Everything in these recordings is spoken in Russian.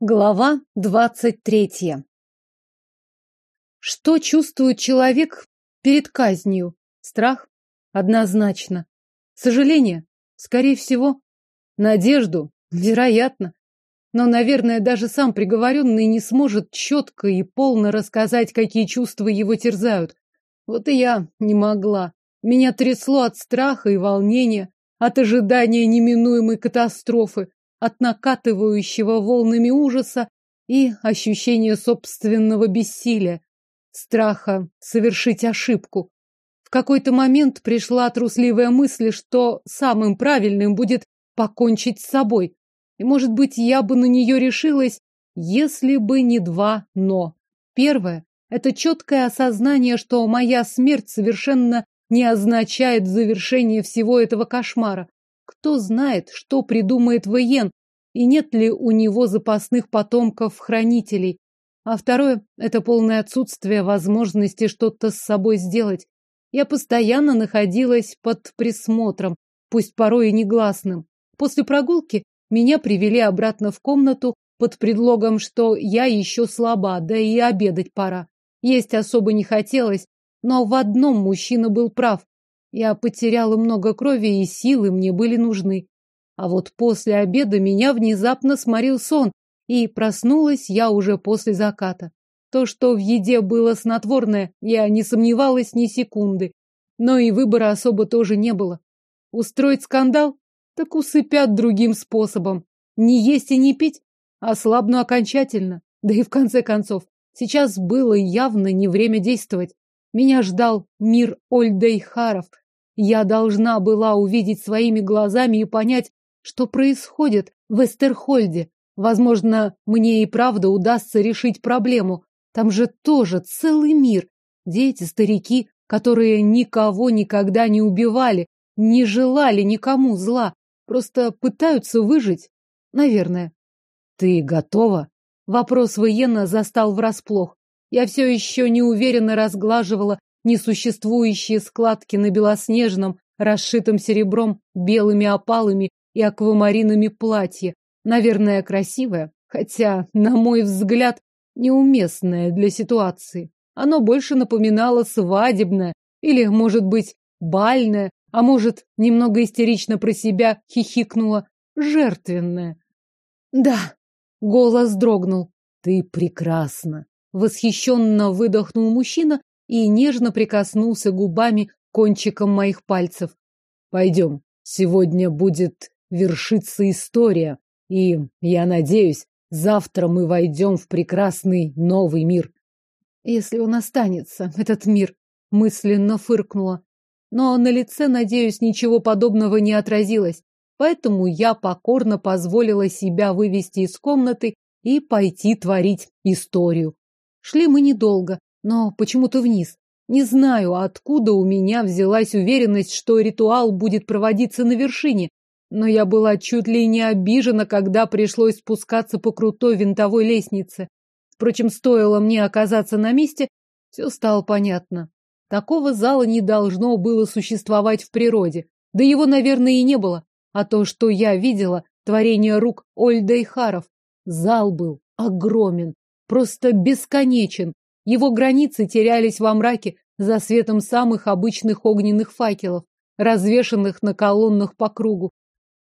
Глава двадцать третья. Что чувствует человек перед казнью? Страх? Однозначно. Сожаление? Скорее всего. Надежду? Вероятно. Но, наверное, даже сам приговоренный не сможет четко и полно рассказать, какие чувства его терзают. Вот и я не могла. Меня трясло от страха и волнения, от ожидания неминуемой катастрофы от накатывающего волнами ужаса и ощущения собственного бессилия, страха совершить ошибку. В какой-то момент пришла трусливая мысль, что самым правильным будет покончить с собой. И, может быть, я бы на нее решилась, если бы не два «но». Первое – это четкое осознание, что моя смерть совершенно не означает завершение всего этого кошмара. Кто знает, что придумает Вейен, и нет ли у него запасных потомков-хранителей. А второе – это полное отсутствие возможности что-то с собой сделать. Я постоянно находилась под присмотром, пусть порой и негласным. После прогулки меня привели обратно в комнату под предлогом, что я еще слаба, да и обедать пора. Есть особо не хотелось, но в одном мужчина был прав. Я потеряла много крови, и силы мне были нужны. А вот после обеда меня внезапно сморил сон, и проснулась я уже после заката. То, что в еде было снотворное, я не сомневалась ни секунды. Но и выбора особо тоже не было. Устроить скандал? Так усыпят другим способом. Не есть и не пить? Ослабну окончательно. Да и в конце концов, сейчас было явно не время действовать. Меня ждал мир Ольдейхаров, я должна была увидеть своими глазами и понять, что происходит в Эстерхольде. Возможно, мне и правда удастся решить проблему. Там же тоже целый мир. Дети, старики, которые никого никогда не убивали, не желали никому зла, просто пытаются выжить. Наверное. Ты готова? Вопрос военно застал врасплох. Я все еще неуверенно разглаживала несуществующие складки на белоснежном, расшитом серебром, белыми опалами и аквамаринами платье. Наверное, красивое, хотя, на мой взгляд, неуместное для ситуации. Оно больше напоминало свадебное или, может быть, бальное, а может, немного истерично про себя хихикнуло, жертвенное. Да, голос дрогнул. Ты прекрасна. Восхищенно выдохнул мужчина и нежно прикоснулся губами к кончикам моих пальцев. Пойдем, сегодня будет вершиться история, и, я надеюсь, завтра мы войдем в прекрасный новый мир. Если он останется, этот мир, мысленно фыркнула. Но на лице, надеюсь, ничего подобного не отразилось, поэтому я покорно позволила себя вывести из комнаты и пойти творить историю. Шли мы недолго, но почему-то вниз. Не знаю, откуда у меня взялась уверенность, что ритуал будет проводиться на вершине, но я была чуть ли не обижена, когда пришлось спускаться по крутой винтовой лестнице. Впрочем, стоило мне оказаться на месте, все стало понятно. Такого зала не должно было существовать в природе. Да его, наверное, и не было. А то, что я видела, творение рук Ольда и. Зал был огромен, просто бесконечен, его границы терялись во мраке за светом самых обычных огненных факелов, развешанных на колоннах по кругу.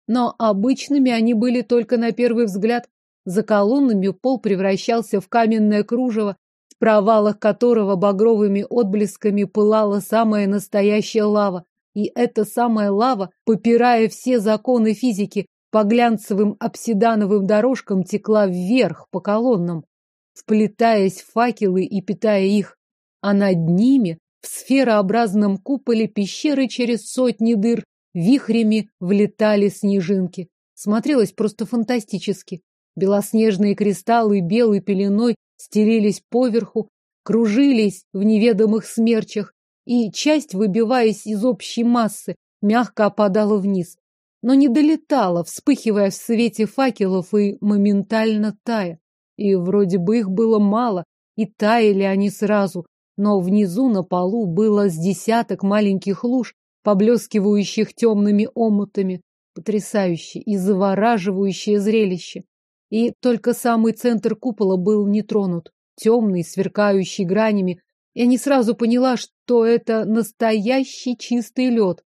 Но обычными они были только на первый взгляд. За колоннами пол превращался в каменное кружево, в провалах которого багровыми отблесками пылала самая настоящая лава. И эта самая лава, попирая все законы физики, по глянцевым обсидановым дорожкам текла вверх по колоннам вплетаясь в факелы и питая их, а над ними, в сферообразном куполе пещеры через сотни дыр, вихрями влетали снежинки. Смотрелось просто фантастически. Белоснежные кристаллы белой пеленой стелились поверху, кружились в неведомых смерчах, и часть, выбиваясь из общей массы, мягко опадала вниз, но не долетала, вспыхивая в свете факелов и моментально тая. И вроде бы их было мало, и таяли они сразу, но внизу на полу было с десяток маленьких луж, поблескивающих темными омутами. Потрясающее и завораживающее зрелище. и только самый центр купола был не тронут. Темный, сверкающий гранями. Я не сразу поняла, что это настоящий чистый лед.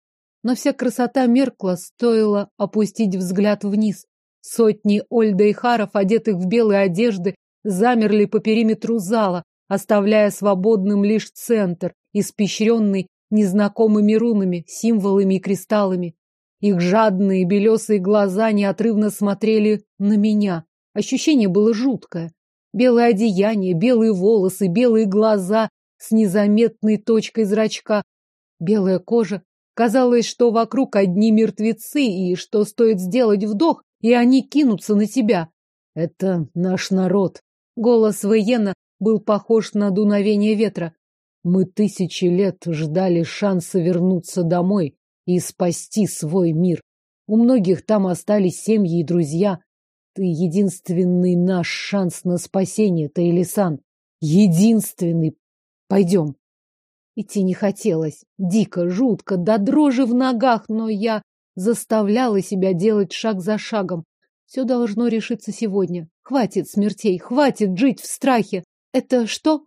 Но вся красота меркла, стоило опустить взгляд вниз. Сотни Ольда и Харов, одетых в белые одежды, замерли по периметру зала, оставляя свободным лишь центр, испещренный незнакомыми рунами, символами и кристаллами. Их жадные белесые глаза неотрывно смотрели на меня. Ощущение было жуткое. Белое одеяние, белые волосы, белые глаза с незаметной точкой зрачка, белая кожа. Казалось, что вокруг одни мертвецы, и что стоит сделать вдох, и они кинутся на тебя. Это наш народ. Голос Вейена был похож на дуновение ветра. Мы тысячи лет ждали шанса вернуться домой и спасти свой мир. У многих там остались семьи и друзья. Ты единственный наш шанс на спасение, Таилисан. Единственный. Пойдем. Идти не хотелось. Дико, жутко, до дрожи в ногах, но я заставляла себя делать шаг за шагом. Все должно решиться сегодня. Хватит смертей, хватит жить в страхе. Это что?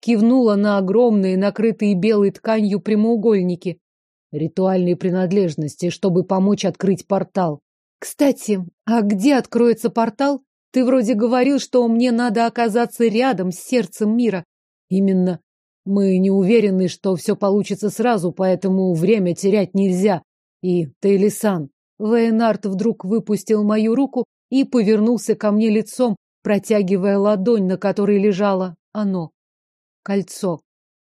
Кивнула на огромные, накрытые белой тканью прямоугольники. Ритуальные принадлежности, чтобы помочь открыть портал. Кстати, а где откроется портал? Ты вроде говорил, что мне надо оказаться рядом с сердцем мира. Именно. Мы не уверены, что все получится сразу, поэтому время терять нельзя. И Тейлисан. Вейнард вдруг выпустил мою руку и повернулся ко мне лицом, протягивая ладонь, на которой лежало оно. Кольцо.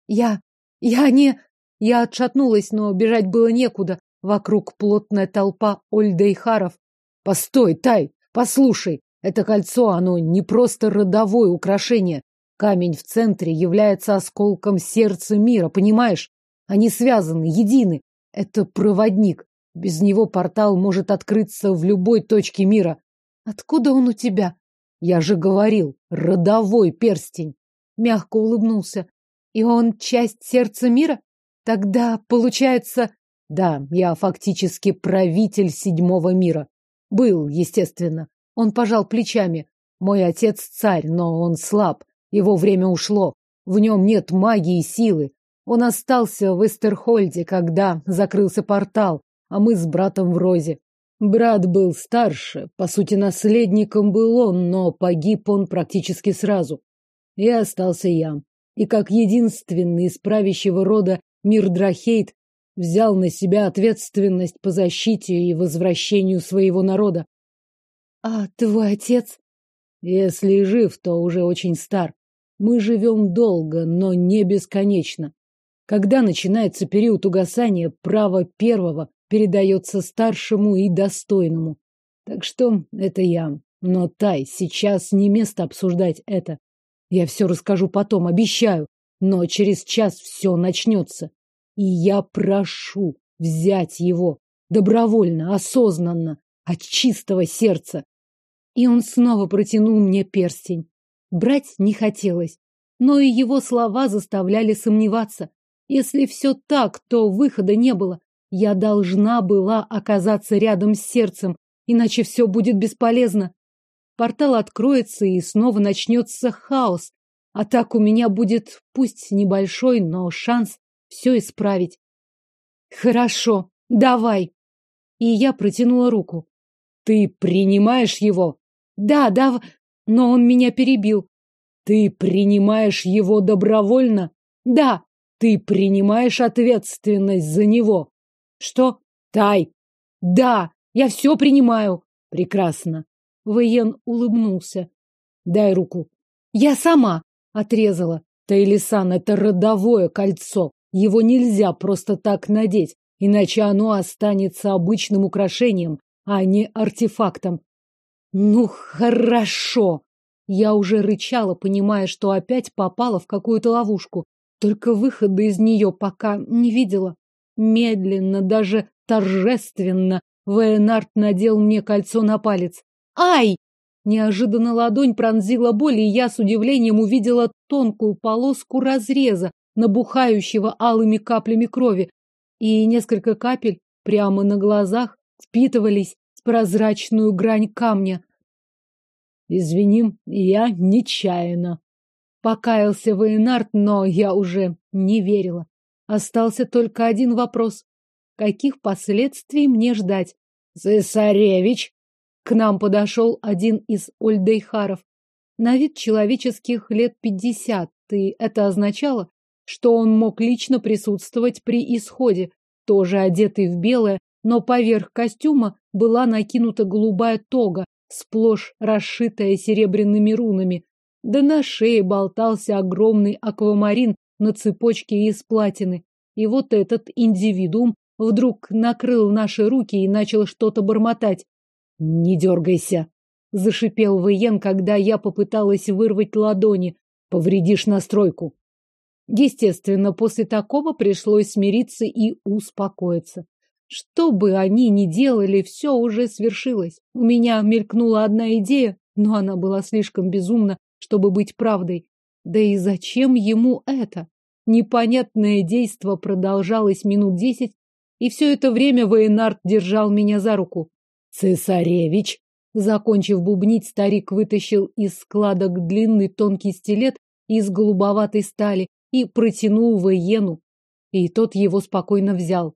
Я... я не... Я отшатнулась, но бежать было некуда. Вокруг плотная толпа Ольдейхаров. Постой, Тай, послушай. Это кольцо, оно не просто родовое украшение. Камень в центре является осколком сердца мира, понимаешь? Они связаны, едины. Это проводник. Без него портал может открыться в любой точке мира. Откуда он у тебя? Я же говорил, родовой перстень. Мягко улыбнулся. И он часть сердца мира? Тогда, получается... Да, я фактически правитель седьмого мира. Был, естественно. Он пожал плечами. Мой отец царь, но он слаб. Его время ушло. В нем нет магии и силы. Он остался в Эстерхольде, когда закрылся портал, а мы с братом в Розе. Брат был старше, по сути, наследником был он, но погиб он практически сразу. И остался я. И как единственный из правящего рода Мирдрахейт взял на себя ответственность по защите и возвращению своего народа. А твой отец? Если жив, то уже очень стар. Мы живем долго, но не бесконечно. Когда начинается период угасания, право первого передается старшему и достойному. Так что это я. Но, Тай, сейчас не место обсуждать это. Я все расскажу потом, обещаю. Но через час все начнется. И я прошу взять его добровольно, осознанно, от чистого сердца. И он снова протянул мне перстень. Брать не хотелось, но и его слова заставляли сомневаться. Если все так, то выхода не было. Я должна была оказаться рядом с сердцем, иначе все будет бесполезно. Портал откроется, и снова начнется хаос. А так у меня будет, пусть небольшой, но шанс все исправить. Хорошо, давай. И я протянула руку. Ты принимаешь его? Да, да, но он меня перебил. Ты принимаешь его добровольно? Да. Ты принимаешь ответственность за него? Что? Тай. Да, я все принимаю. Прекрасно. Воен улыбнулся. Дай руку. Я сама отрезала. Таилисан, это родовое кольцо. Его нельзя просто так надеть, иначе оно останется обычным украшением, а не артефактом. Ну, хорошо. Я уже рычала, понимая, что опять попала в какую-то ловушку. Только выхода из нее пока не видела. Медленно, даже торжественно, Вейнард надел мне кольцо на палец. Ай! Неожиданно ладонь пронзила боль, и я с удивлением увидела тонкую полоску разреза, набухающего алыми каплями крови, и несколько капель прямо на глазах впитывались в прозрачную грань камня. Извини, я нечаянно. Покаялся Вейнард, но я уже не верила. Остался только один вопрос. Каких последствий мне ждать? Цесаревич! К нам подошел один из ольдейхаров. На вид человеческих лет пятьдесят, и это означало, что он мог лично присутствовать при исходе, тоже одетый в белое, но поверх костюма была накинута голубая тога, сплошь расшитая серебряными рунами, да на шее болтался огромный аквамарин на цепочке из платины. И вот этот индивидуум вдруг накрыл наши руки и начал что-то бормотать. «Не дергайся!» — зашипел Виен, когда я попыталась вырвать ладони. «Повредишь настройку!» Естественно, после такого пришлось смириться и успокоиться. Что бы они ни делали, все уже свершилось. У меня мелькнула одна идея, но она была слишком безумна, чтобы быть правдой. Да и зачем ему это? Непонятное действо продолжалось минут десять, и все это время Вейнард держал меня за руку. «Цесаревич!» Закончив бубнить, старик вытащил из складок длинный тонкий стилет из голубоватой стали и протянул Вейену. И тот его спокойно взял.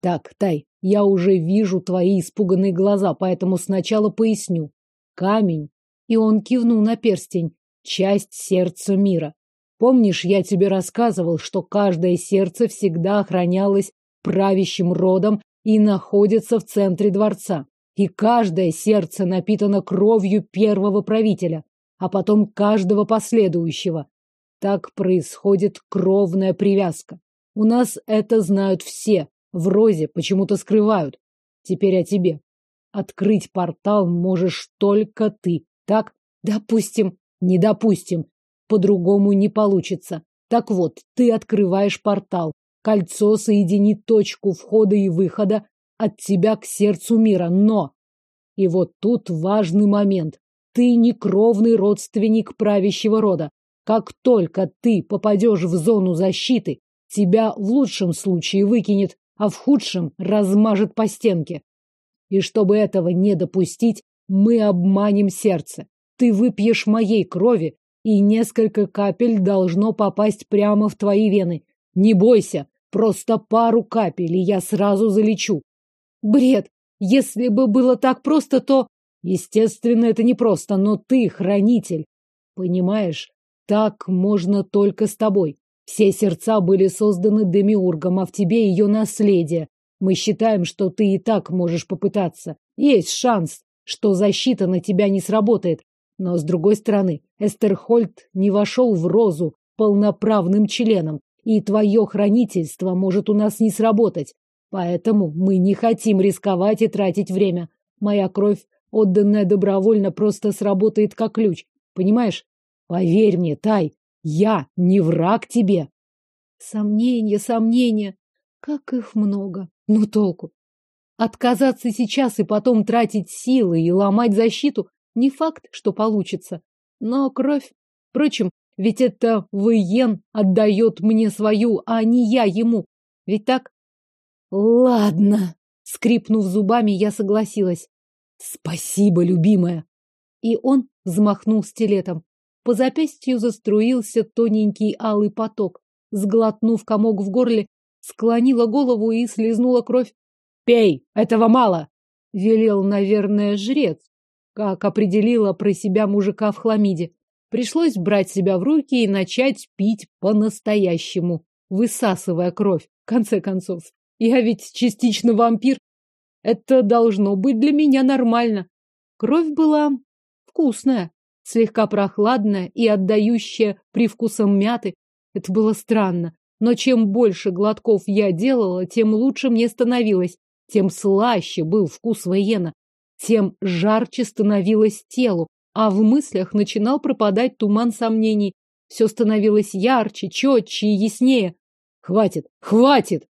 Так, Тай, я уже вижу твои испуганные глаза, поэтому сначала поясню. Камень. И он кивнул на перстень. Часть сердца мира. Помнишь, я тебе рассказывал, что каждое сердце всегда охранялось правящим родом и находится в центре дворца. И каждое сердце напитано кровью первого правителя, а потом каждого последующего. Так происходит кровная привязка. У нас это знают все, в Розе почему-то скрывают. Теперь о тебе. Открыть портал можешь только ты, так? Допустим. Не допустим. По-другому не получится. Так вот, ты открываешь портал. Кольцо соединит точку входа и выхода от тебя к сердцу мира. Но... И вот тут важный момент. Ты не кровный родственник правящего рода. Как только ты попадешь в зону защиты, тебя в лучшем случае выкинет а в худшем размажет по стенке. И чтобы этого не допустить, мы обманем сердце. Ты выпьешь моей крови, и несколько капель должно попасть прямо в твои вены. Не бойся, просто пару капель, и я сразу залечу. Бред! Если бы было так просто, то... Естественно, это не просто, но ты хранитель. Понимаешь, так можно только с тобой. Все сердца были созданы Демиургом, а в тебе ее наследие. Мы считаем, что ты и так можешь попытаться. Есть шанс, что защита на тебя не сработает. Но, с другой стороны, Эстерхольд не вошел в розу полноправным членом, и твое хранительство может у нас не сработать. Поэтому мы не хотим рисковать и тратить время. Моя кровь, отданная добровольно, просто сработает как ключ. Понимаешь? Поверь мне, Тай, я не враг тебе. Сомнения, сомнения. Как их много. Ну толку. Отказаться сейчас и потом тратить силы и ломать защиту не факт, что получится. Но кровь... Впрочем, ведь это Виен отдает мне свою, а не я ему. Ведь так? Ладно. Скрипнув зубами, я согласилась. Спасибо, любимая. И он взмахнул стилетом. По запястью заструился тоненький алый поток. Сглотнув комок в горле, склонила голову и слезнула кровь. «Пей! Этого мало!» — велел, наверное, жрец, как определила про себя мужика в хламиде. Пришлось брать себя в руки и начать пить по-настоящему, высасывая кровь, в конце концов. Я ведь частично вампир. Это должно быть для меня нормально. Кровь была вкусная слегка прохладная и отдающая привкусом мяты. Это было странно. Но чем больше глотков я делала, тем лучше мне становилось, тем слаще был вкус воена, тем жарче становилось телу, а в мыслях начинал пропадать туман сомнений. Все становилось ярче, четче и яснее. Хватит, хватит!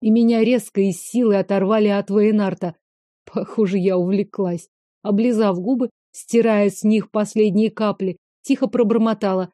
И меня резко и силой оторвали от Вейнарта. Похоже, я увлеклась. Облизав губы, стирая с них последние капли, тихо пробормотала.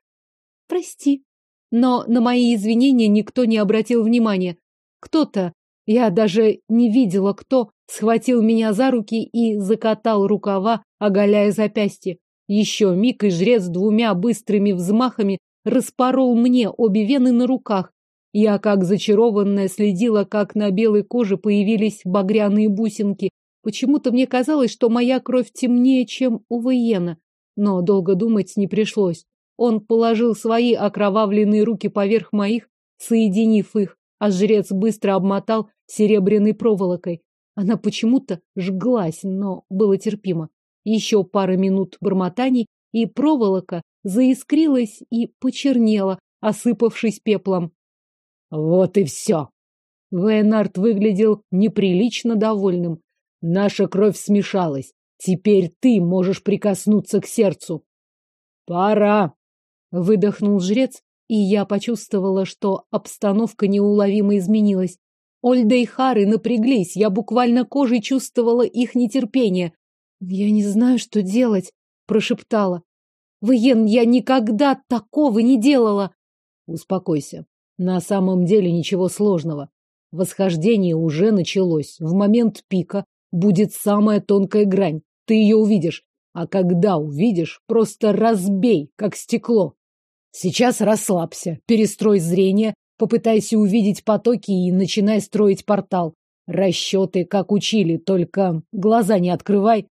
«Прости». Но на мои извинения никто не обратил внимания. Кто-то, я даже не видела кто, схватил меня за руки и закатал рукава, оголяя запястье. Еще миг, и жрец двумя быстрыми взмахами распорол мне обе вены на руках. Я, как зачарованная, следила, как на белой коже появились багряные бусинки. Почему-то мне казалось, что моя кровь темнее, чем у Виена. Но долго думать не пришлось. Он положил свои окровавленные руки поверх моих, соединив их, а жрец быстро обмотал серебряной проволокой. Она почему-то жглась, но было терпимо. Еще пара минут бормотаний, и проволока заискрилась и почернела, осыпавшись пеплом. Вот и все. Вейнард выглядел неприлично довольным. Наша кровь смешалась. Теперь ты можешь прикоснуться к сердцу. Пора, выдохнул жрец, и я почувствовала, что обстановка неуловимо изменилась. Ольда и Хары напряглись, я буквально кожей чувствовала их нетерпение. «Я не знаю, что делать», — прошептала. «Виен, я никогда такого не делала!» «Успокойся. На самом деле ничего сложного. Восхождение уже началось. В момент пика будет самая тонкая грань. Ты ее увидишь. А когда увидишь, просто разбей, как стекло. Сейчас расслабься, перестрой зрение, попытайся увидеть потоки и начинай строить портал. Расчеты, как учили, только глаза не открывай.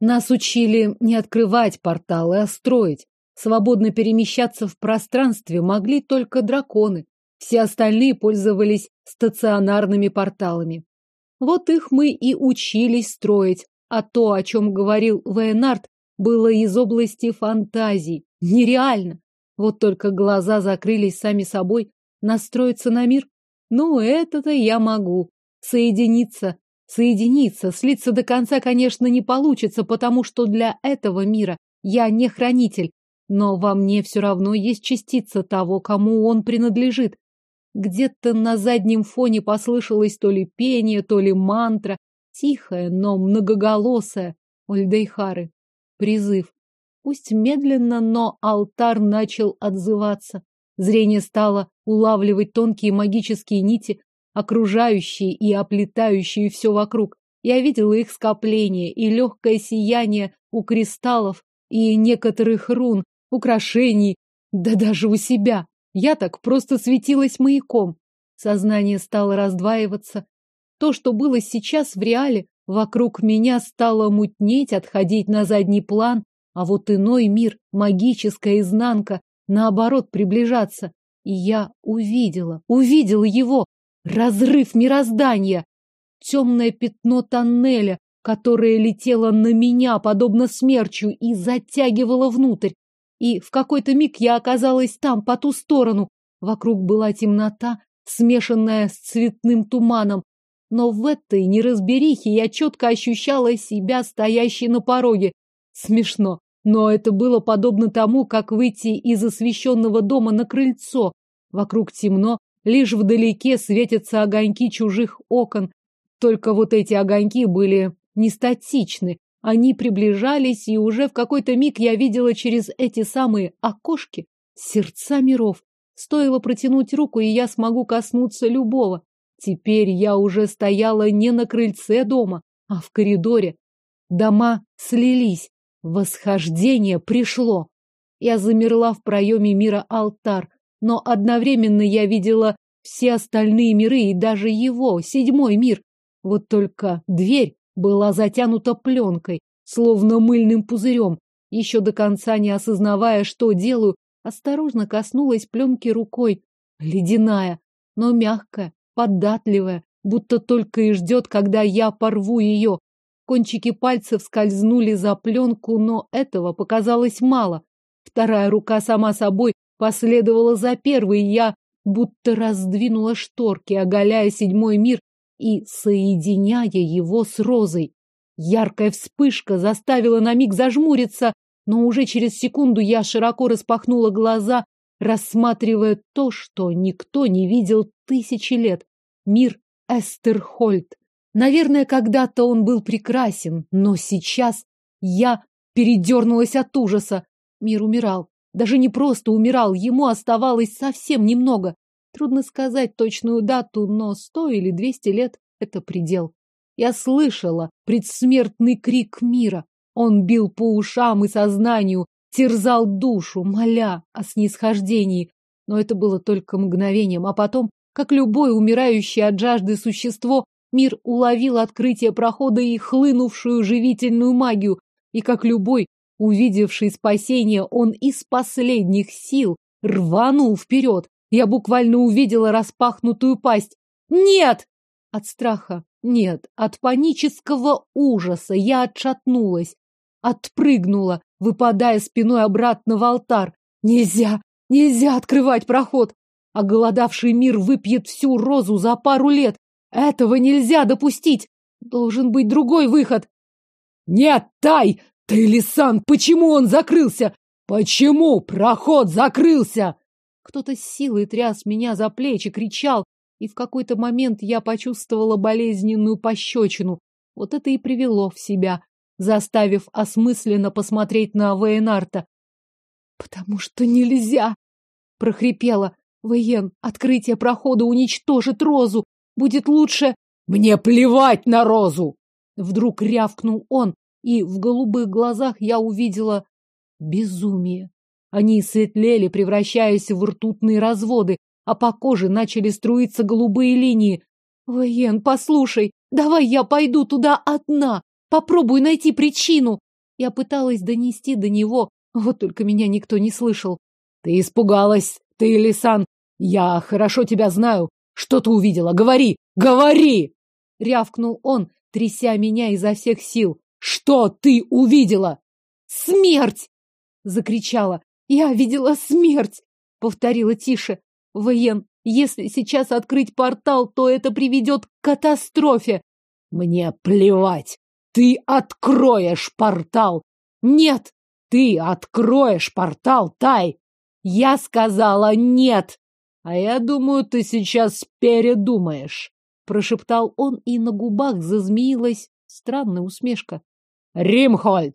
Нас учили не открывать порталы, а строить. Свободно перемещаться в пространстве могли только драконы. Все остальные пользовались стационарными порталами. Вот их мы и учились строить. А то, о чем говорил Вейнард, было из области фантазий. Нереально. Вот только глаза закрылись сами собой. Настроиться на мир? Ну, это-то я могу. Соединиться. Соединиться, слиться до конца, конечно, не получится, потому что для этого мира я не хранитель. Но во мне все равно есть частица того, кому он принадлежит. Где-то на заднем фоне послышалось то ли пение, то ли мантра, тихая, но многоголосая. Ольдейхары. Призыв. Пусть медленно, но алтарь начал отзываться. Зрение стало улавливать тонкие магические нити, окружающие и оплетающие все вокруг. Я видела их скопление и легкое сияние у кристаллов и некоторых рун, украшений, да даже у себя. Я так просто светилась маяком. Сознание стало раздваиваться. То, что было сейчас в реале, вокруг меня стало мутнеть, отходить на задний план, а вот иной мир, магическая изнанка, наоборот, приближаться. И я увидела, увидела его. Разрыв мироздания. Темное пятно тоннеля, которое летело на меня, подобно смерчу, и затягивало внутрь. И в какой-то миг я оказалась там, по ту сторону. Вокруг была темнота, смешанная с цветным туманом. Но в этой неразберихе я четко ощущала себя стоящей на пороге. Смешно. Но это было подобно тому, как выйти из освещенного дома на крыльцо. Вокруг темно, лишь вдалеке светятся огоньки чужих окон. Только вот эти огоньки были не статичны. Они приближались, и уже в какой-то миг я видела через эти самые окошки сердца миров. Стоило протянуть руку, и я смогу коснуться любого. Теперь я уже стояла не на крыльце дома, а в коридоре. Дома слились, Восхождение пришло. Я замерла в проеме мира алтар, но одновременно я видела все остальные миры и даже его, седьмой мир. Вот только дверь была затянута пленкой, словно мыльным пузырем. Еще до конца не осознавая, что делаю, осторожно коснулась пленки рукой. Ледяная, но мягкая, податливая, будто только и ждет, когда я порву ее. Кончики пальцев скользнули за пленку, но этого показалось мало. Вторая рука сама собой последовала за первой, я будто раздвинула шторки, оголяя седьмой мир и соединяя его с розой. Яркая вспышка заставила на миг зажмуриться, но уже через секунду я широко распахнула глаза, рассматривая то, что никто не видел тысячи лет. Мир Эстерхольд. Наверное, когда-то он был прекрасен, но сейчас я передернулась от ужаса. Мир умирал. Даже не просто умирал, ему оставалось совсем немного. Трудно сказать точную дату, но сто или двести лет — это предел. Я слышала предсмертный крик мира. Он бил по ушам и сознанию, терзал душу, моля о снисхождении. Но это было только мгновением, а потом, как любое умирающее от жажды существо, мир уловил открытие прохода и хлынувшую живительную магию, и как любой, увидевший спасение, он из последних сил рванул вперед. Я буквально увидела распахнутую пасть. «Нет!» От страха нет, от панического ужаса я отшатнулась, отпрыгнула, выпадая спиной обратно в алтарь. Нельзя, нельзя открывать проход. Оголодавший мир выпьет всю розу за пару лет. Этого нельзя допустить. Должен быть другой выход. Нет, Тай! Ты, Лисан, почему он закрылся? Почему проход закрылся? Кто-то с силой тряс меня за плечи, кричал, и в какой-то момент я почувствовала болезненную пощечину. Вот это и привело в себя, заставив осмысленно посмотреть на Вейнарта. «Потому что нельзя!» — прохрипела. «Вейен, открытие прохода уничтожит Розу! Будет лучше...» «Мне плевать на Розу!» Вдруг рявкнул он, и в голубых глазах я увидела безумие. Они светлели, превращаясь в ртутные разводы, а по коже начали струиться голубые линии. «Воен, послушай, давай я пойду туда одна, попробую найти причину!» Я пыталась донести до него, вот только меня никто не слышал. «Ты испугалась, ты, Лисан! Я хорошо тебя знаю! Что ты увидела? Говори! Говори!» Рявкнул он, тряся меня изо всех сил. «Что ты увидела?» «Смерть!» — закричала. «Я видела смерть!» — повторила тише. Воен, если сейчас открыть портал, то это приведет к катастрофе. Мне плевать. Ты откроешь портал. Нет, ты откроешь портал, Тай. Я сказала нет. А я думаю, ты сейчас передумаешь, прошептал он, и на губах зазмеилась странная усмешка. Римхольд!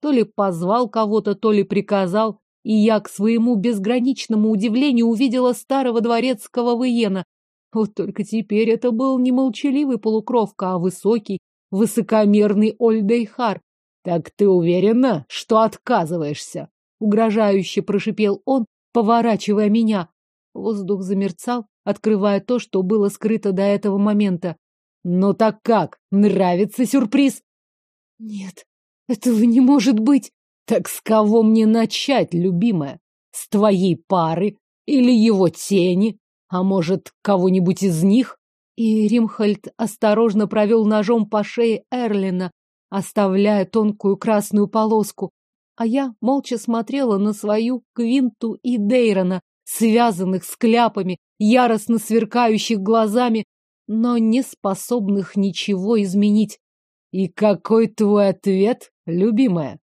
То ли позвал кого-то, то ли приказал и я к своему безграничному удивлению увидела старого дворецкого Виена. Вот только теперь это был не молчаливый полукровка, а высокий, высокомерный Ольдейхар. «Так ты уверена, что отказываешься?» Угрожающе прошипел он, поворачивая меня. Воздух замерцал, открывая то, что было скрыто до этого момента. «Ну так как? Нравится сюрприз?» «Нет, этого не может быть!» Так с кого мне начать, любимая? С твоей пары или его тени? А может, кого-нибудь из них? И Римхальд осторожно провел ножом по шее Эрлина, оставляя тонкую красную полоску. А я молча смотрела на свою Квинту и Дейрона, связанных с кляпами, яростно сверкающих глазами, но не способных ничего изменить. И какой твой ответ, любимая?